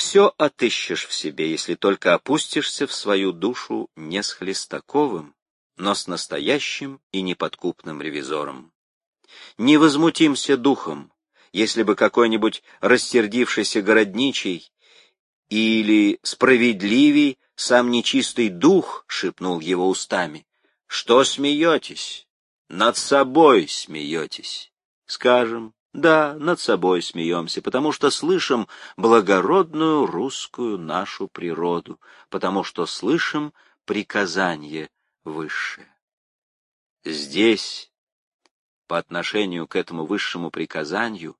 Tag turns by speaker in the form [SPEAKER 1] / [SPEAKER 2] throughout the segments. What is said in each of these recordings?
[SPEAKER 1] Все отыщешь в себе, если только опустишься в свою душу не с Хлестаковым, но с настоящим и неподкупным ревизором. Не возмутимся духом, если бы какой-нибудь рассердившийся городничий или справедливей сам нечистый дух шепнул его устами. Что смеетесь? Над собой смеетесь. Скажем, да, над собой смеемся, потому что слышим благородную русскую нашу природу, потому что слышим приказание высшее. Здесь, по отношению к этому высшему приказанию,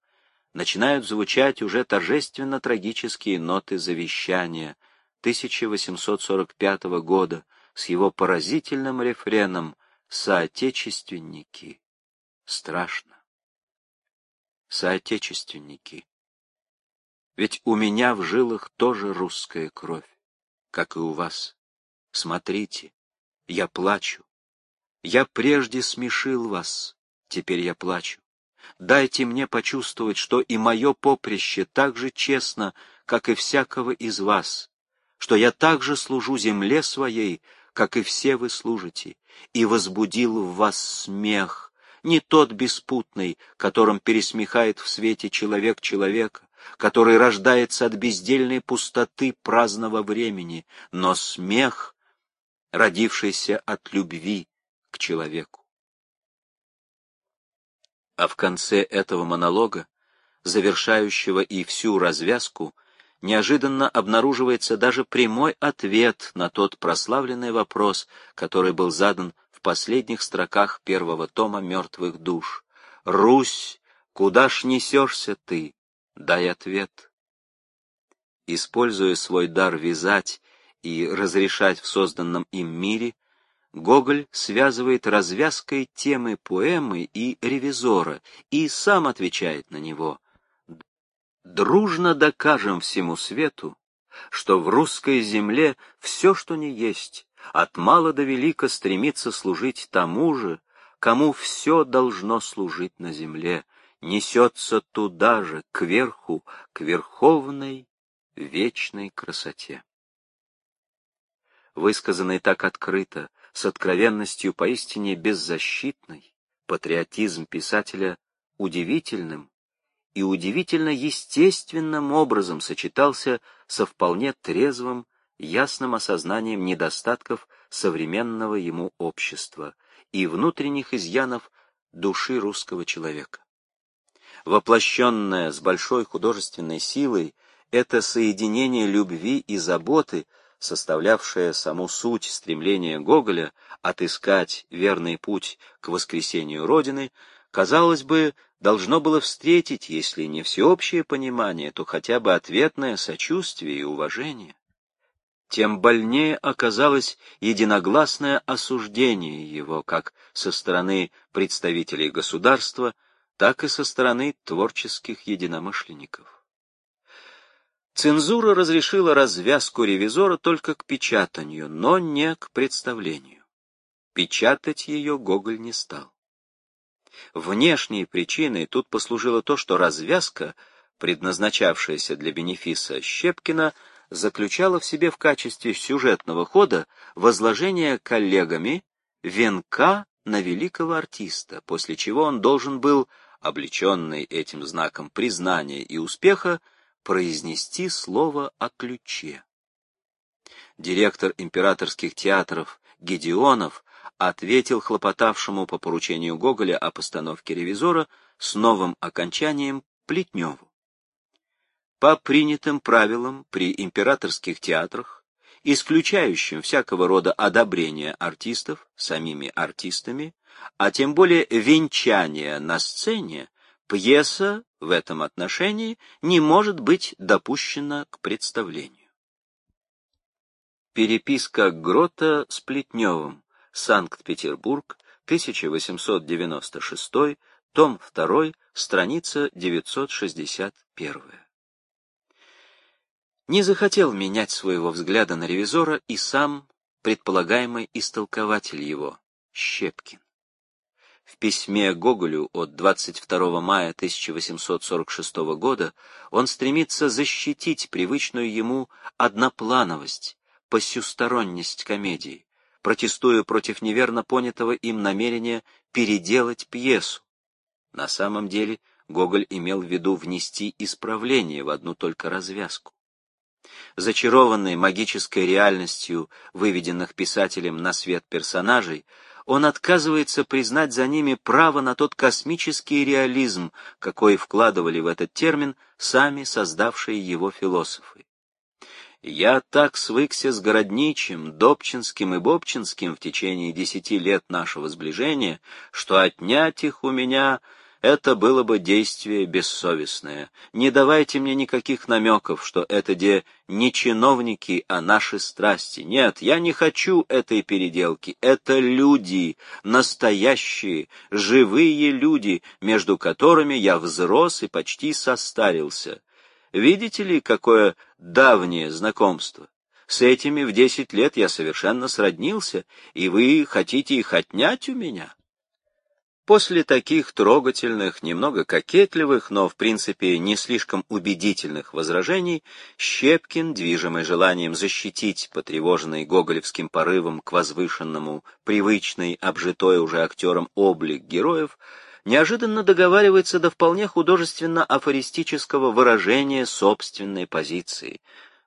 [SPEAKER 1] начинают звучать уже торжественно-трагические ноты завещания 1845 года с его поразительным рефреном «Соотечественники». Страшно соотечественники. Ведь у меня в жилах тоже русская кровь, как и у вас. Смотрите, я плачу. Я прежде смешил вас, теперь я плачу. Дайте мне почувствовать, что и мое поприще так же честно, как и всякого из вас, что я также служу земле своей, как и все вы служите, и возбудил в вас смех, не тот беспутный, которым пересмехает в свете человек человека, который рождается от бездельной пустоты праздного времени, но смех, родившийся от любви к человеку. А в конце этого монолога, завершающего и всю развязку, неожиданно обнаруживается даже прямой ответ на тот прославленный вопрос, который был задан в последних строках первого тома «Мертвых душ». «Русь, куда ж несешься ты? Дай ответ». Используя свой дар вязать и разрешать в созданном им мире, Гоголь связывает развязкой темы поэмы и ревизора и сам отвечает на него. «Дружно докажем всему свету, что в русской земле все, что не есть, от мала до велика стремится служить тому же, кому все должно служить на земле, несется туда же, кверху, к верховной, вечной красоте. Высказанный так открыто, с откровенностью поистине беззащитной, патриотизм писателя удивительным и удивительно естественным образом сочетался со вполне трезвым ясным осознанием недостатков современного ему общества и внутренних изъянов души русского человека. Воплощенное с большой художественной силой, это соединение любви и заботы, составлявшее саму суть стремления Гоголя отыскать верный путь к воскресению Родины, казалось бы, должно было встретить, если не всеобщее понимание, то хотя бы ответное сочувствие и уважение тем больнее оказалось единогласное осуждение его как со стороны представителей государства, так и со стороны творческих единомышленников. Цензура разрешила развязку ревизора только к печатанию, но не к представлению. Печатать ее Гоголь не стал. Внешней причиной тут послужило то, что развязка, предназначавшаяся для бенефиса Щепкина, заключала в себе в качестве сюжетного хода возложение коллегами венка на великого артиста, после чего он должен был, облеченный этим знаком признания и успеха, произнести слово о ключе. Директор императорских театров Гедеонов ответил хлопотавшему по поручению Гоголя о постановке ревизора с новым окончанием Плетневу. По принятым правилам при императорских театрах, исключающим всякого рода одобрение артистов самими артистами, а тем более венчание на сцене, пьеса в этом отношении не может быть допущена к представлению. Переписка Грота с Плетневым. Санкт-Петербург, 1896, том 2, страница 961 не захотел менять своего взгляда на ревизора и сам предполагаемый истолкователь его, Щепкин. В письме Гоголю от 22 мая 1846 года он стремится защитить привычную ему одноплановость, посюсторонность комедии, протестуя против неверно понятого им намерения переделать пьесу. На самом деле Гоголь имел в виду внести исправление в одну только развязку. Зачарованный магической реальностью выведенных писателем на свет персонажей, он отказывается признать за ними право на тот космический реализм, какой вкладывали в этот термин сами создавшие его философы. Я так свыкся с Городничим, Добчинским и Бобчинским в течение десяти лет нашего сближения, что отнять их у меня это было бы действие бессовестное. Не давайте мне никаких намеков, что это де не чиновники, а наши страсти. Нет, я не хочу этой переделки. Это люди, настоящие, живые люди, между которыми я взрос и почти состарился. Видите ли, какое давнее знакомство? С этими в десять лет я совершенно сроднился, и вы хотите их отнять у меня?» После таких трогательных, немного кокетливых, но в принципе не слишком убедительных возражений, Щепкин, движимый желанием защитить потревоженный гоголевским порывом к возвышенному, привычный, обжитой уже актером облик героев, неожиданно договаривается до вполне художественно-афористического выражения собственной позиции,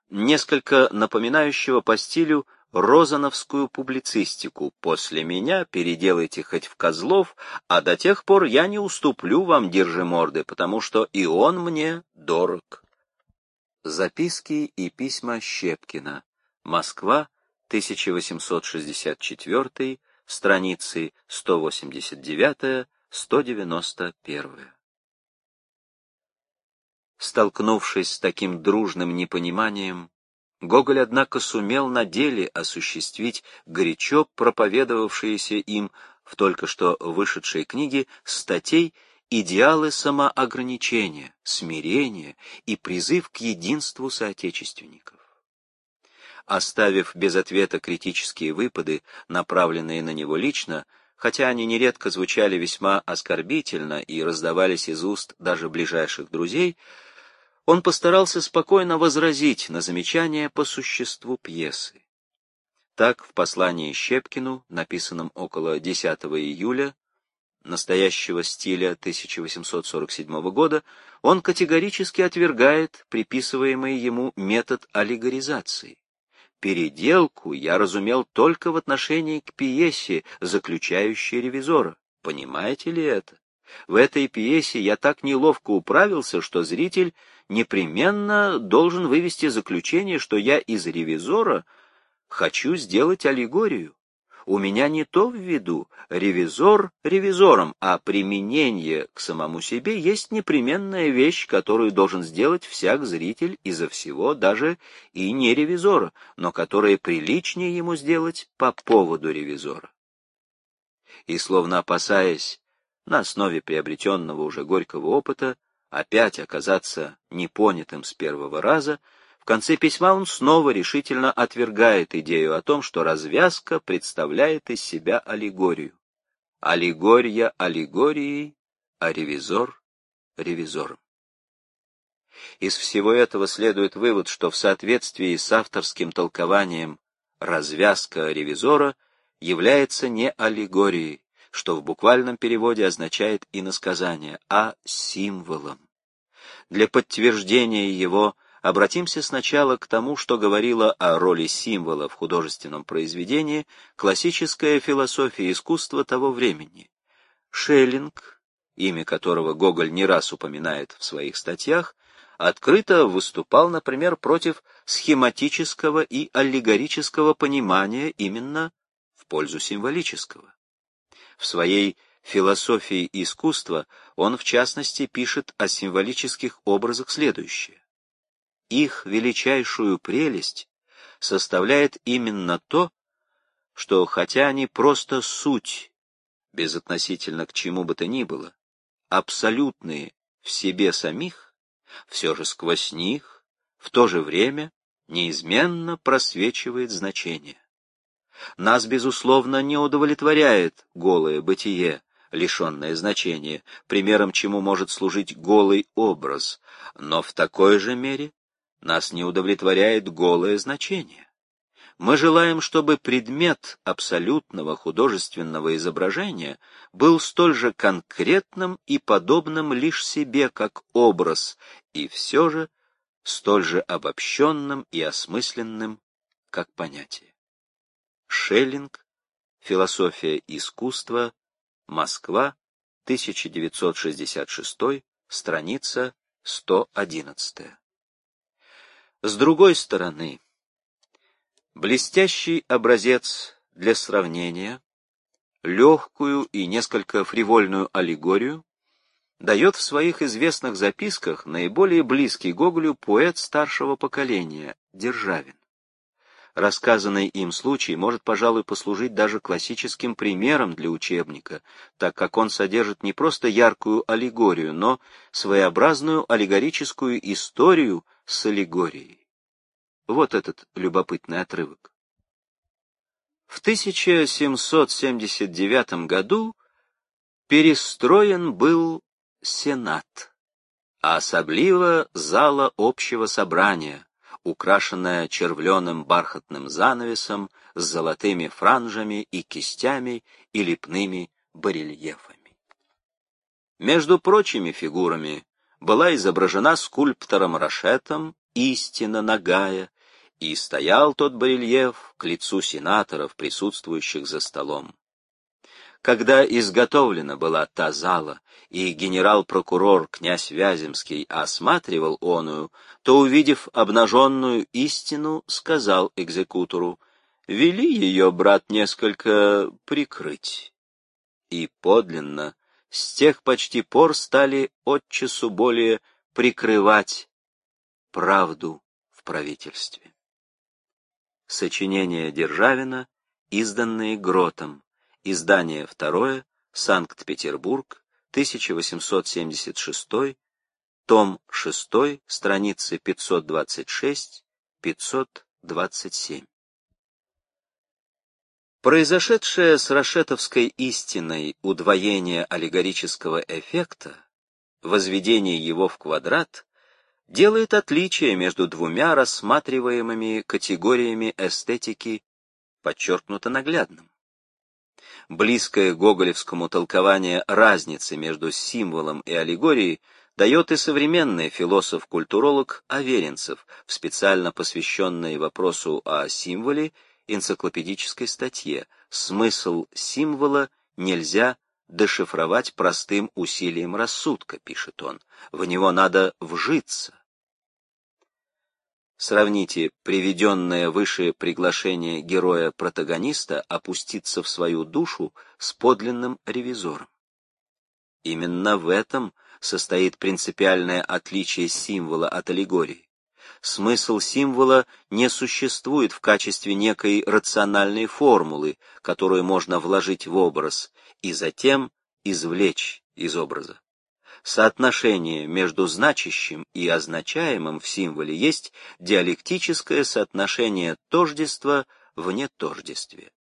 [SPEAKER 1] несколько напоминающего по стилю розановскую публицистику. После меня переделайте хоть в козлов, а до тех пор я не уступлю вам держиморды, потому что и он мне дорог. Записки и письма Щепкина. Москва, 1864, страницы 189-191. Столкнувшись с таким дружным непониманием, Гоголь, однако, сумел на деле осуществить горячо проповедовавшиеся им в только что вышедшей книге статей идеалы самоограничения, смирения и призыв к единству соотечественников. Оставив без ответа критические выпады, направленные на него лично, хотя они нередко звучали весьма оскорбительно и раздавались из уст даже ближайших друзей, он постарался спокойно возразить на замечания по существу пьесы. Так, в послании Щепкину, написанном около 10 июля, настоящего стиля 1847 года, он категорически отвергает приписываемый ему метод аллегоризации. Переделку я разумел только в отношении к пьесе, заключающей ревизора. Понимаете ли это? В этой пьесе я так неловко управился, что зритель непременно должен вывести заключение, что я из ревизора хочу сделать аллегорию. У меня не то в виду, ревизор ревизором, а применение к самому себе есть непременная вещь, которую должен сделать всяк зритель из-за всего, даже и не ревизора, но которая приличнее ему сделать по поводу ревизора. И словно опасаясь на основе приобретенного уже горького опыта, опять оказаться непонятым с первого раза, в конце письма он снова решительно отвергает идею о том, что развязка представляет из себя аллегорию. Аллегория аллегорией, а ревизор ревизором. Из всего этого следует вывод, что в соответствии с авторским толкованием развязка ревизора является не аллегорией, что в буквальном переводе означает иносказание, а символом. Для подтверждения его обратимся сначала к тому, что говорила о роли символа в художественном произведении классическая философия искусства того времени. Шеллинг, имя которого Гоголь не раз упоминает в своих статьях, открыто выступал, например, против схематического и аллегорического понимания именно в пользу символического. В своей «Философии искусства» он, в частности, пишет о символических образах следующее. Их величайшую прелесть составляет именно то, что, хотя они просто суть, безотносительно к чему бы то ни было, абсолютные в себе самих, все же сквозь них в то же время неизменно просвечивает значение. Нас, безусловно, не удовлетворяет голое бытие, лишенное значения, примером чему может служить голый образ, но в такой же мере нас не удовлетворяет голое значение. Мы желаем, чтобы предмет абсолютного художественного изображения был столь же конкретным и подобным лишь себе как образ, и все же столь же обобщенным и осмысленным как понятие. Шеллинг, Философия искусства, Москва, 1966, страница 111. С другой стороны, блестящий образец для сравнения, легкую и несколько фривольную аллегорию, дает в своих известных записках наиболее близкий Гоголю поэт старшего поколения Державин. Рассказанный им случай может, пожалуй, послужить даже классическим примером для учебника, так как он содержит не просто яркую аллегорию, но своеобразную аллегорическую историю с аллегорией. Вот этот любопытный отрывок. В 1779 году перестроен был Сенат, а особливо зала общего собрания, украшенная червленым бархатным занавесом с золотыми франжами и кистями и лепными барельефами. Между прочими фигурами была изображена скульптором Рашетом истина нагая, и стоял тот барельеф к лицу сенаторов, присутствующих за столом. Когда изготовлена была та зала, и генерал-прокурор князь Вяземский осматривал оную, то, увидев обнаженную истину, сказал экзекутору, «Вели ее, брат, несколько прикрыть». И подлинно с тех почти пор стали отчасу более прикрывать правду в правительстве. Сочинения Державина, изданные Гротом, Издание второе, Санкт-Петербург, 1876, том 6, страницы 526-527. Произошедшее с Рашетовской истиной удвоение аллегорического эффекта, возведение его в квадрат, делает отличие между двумя рассматриваемыми категориями эстетики подчеркнуто наглядным близкое гоголевскому толкование разницы между символом и аллегорией дает и современный философ-культуролог Аверинцев в специально посвященной вопросу о символе энциклопедической статье «Смысл символа нельзя дешифровать простым усилием рассудка», пишет он, «в него надо вжиться». Сравните приведенное выше приглашение героя-протагониста опуститься в свою душу с подлинным ревизором. Именно в этом состоит принципиальное отличие символа от аллегории. Смысл символа не существует в качестве некой рациональной формулы, которую можно вложить в образ, и затем извлечь из образа соотношение между значащим и означаемым в символе есть диалектическое соотношение тождества в нетождестве.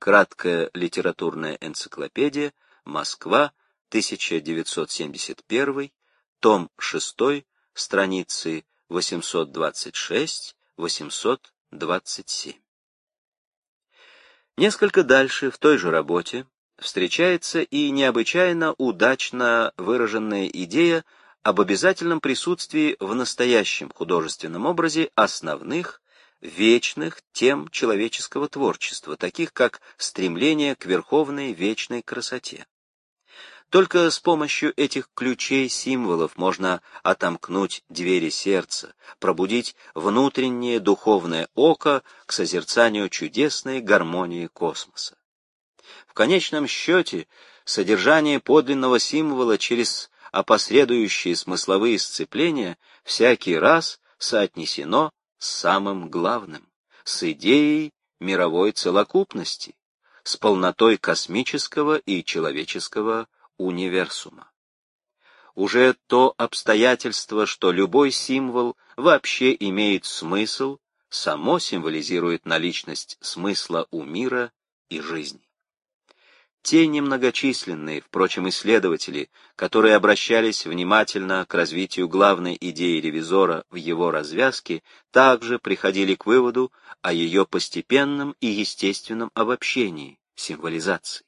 [SPEAKER 1] Краткая литературная энциклопедия, Москва, 1971, том 6, страницы 826-827. Несколько дальше, в той же работе, встречается и необычайно удачно выраженная идея об обязательном присутствии в настоящем художественном образе основных, вечных тем человеческого творчества, таких как стремление к верховной вечной красоте. Только с помощью этих ключей-символов можно отомкнуть двери сердца, пробудить внутреннее духовное око к созерцанию чудесной гармонии космоса конечном счете содержание подлинного символа через опосредующие смысловые сцепления всякий раз соотнесено с самым главным, с идеей мировой целокупности, с полнотой космического и человеческого универсума. Уже то обстоятельство, что любой символ вообще имеет смысл, само символизирует наличность смысла у мира и жизни. Те немногочисленные, впрочем, исследователи, которые обращались внимательно к развитию главной идеи ревизора в его развязке, также приходили к выводу о ее постепенном и естественном обобщении, символизации.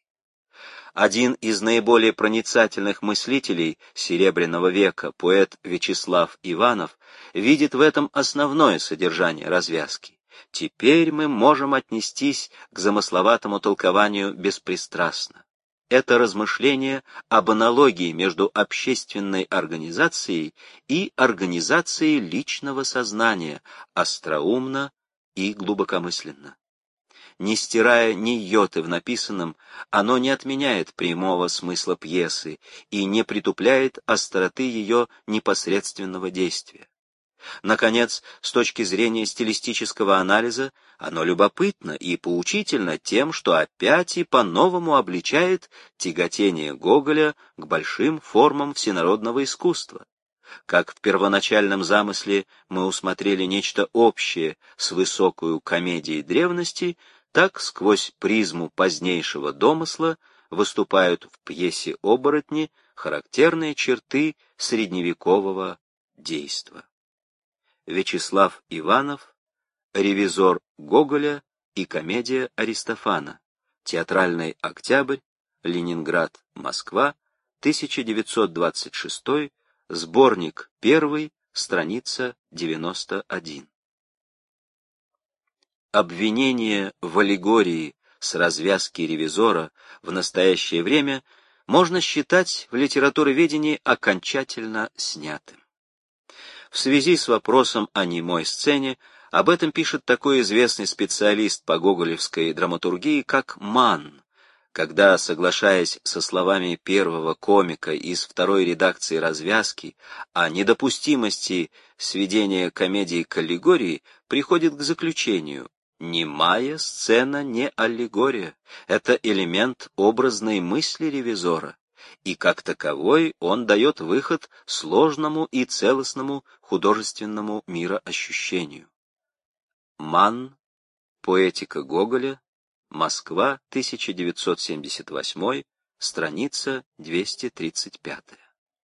[SPEAKER 1] Один из наиболее проницательных мыслителей Серебряного века, поэт Вячеслав Иванов, видит в этом основное содержание развязки. Теперь мы можем отнестись к замысловатому толкованию беспристрастно. Это размышление об аналогии между общественной организацией и организацией личного сознания, остроумно и глубокомысленно. Не стирая ни йоты в написанном, оно не отменяет прямого смысла пьесы и не притупляет остроты ее непосредственного действия. Наконец, с точки зрения стилистического анализа, оно любопытно и поучительно тем, что опять и по-новому обличает тяготение Гоголя к большим формам всенародного искусства. Как в первоначальном замысле мы усмотрели нечто общее с высокую комедией древности, так сквозь призму позднейшего домысла выступают в пьесе «Оборотни» характерные черты средневекового действа. Вячеслав Иванов, ревизор Гоголя и комедия Аристофана, театральный октябрь, Ленинград, Москва, 1926, сборник 1, страница 91. Обвинение в аллегории с развязки ревизора в настоящее время можно считать в литературоведении окончательно снятым. В связи с вопросом о немой сцене об этом пишет такой известный специалист по гоголевской драматургии, как Манн, когда, соглашаясь со словами первого комика из второй редакции «Развязки» о недопустимости сведения комедии к аллегории, приходит к заключению «Немая сцена не аллегория, это элемент образной мысли ревизора и как таковой он дает выход сложному и целостному художественному мироощущению. Ман, Поэтика Гоголя, Москва, 1978, страница 235.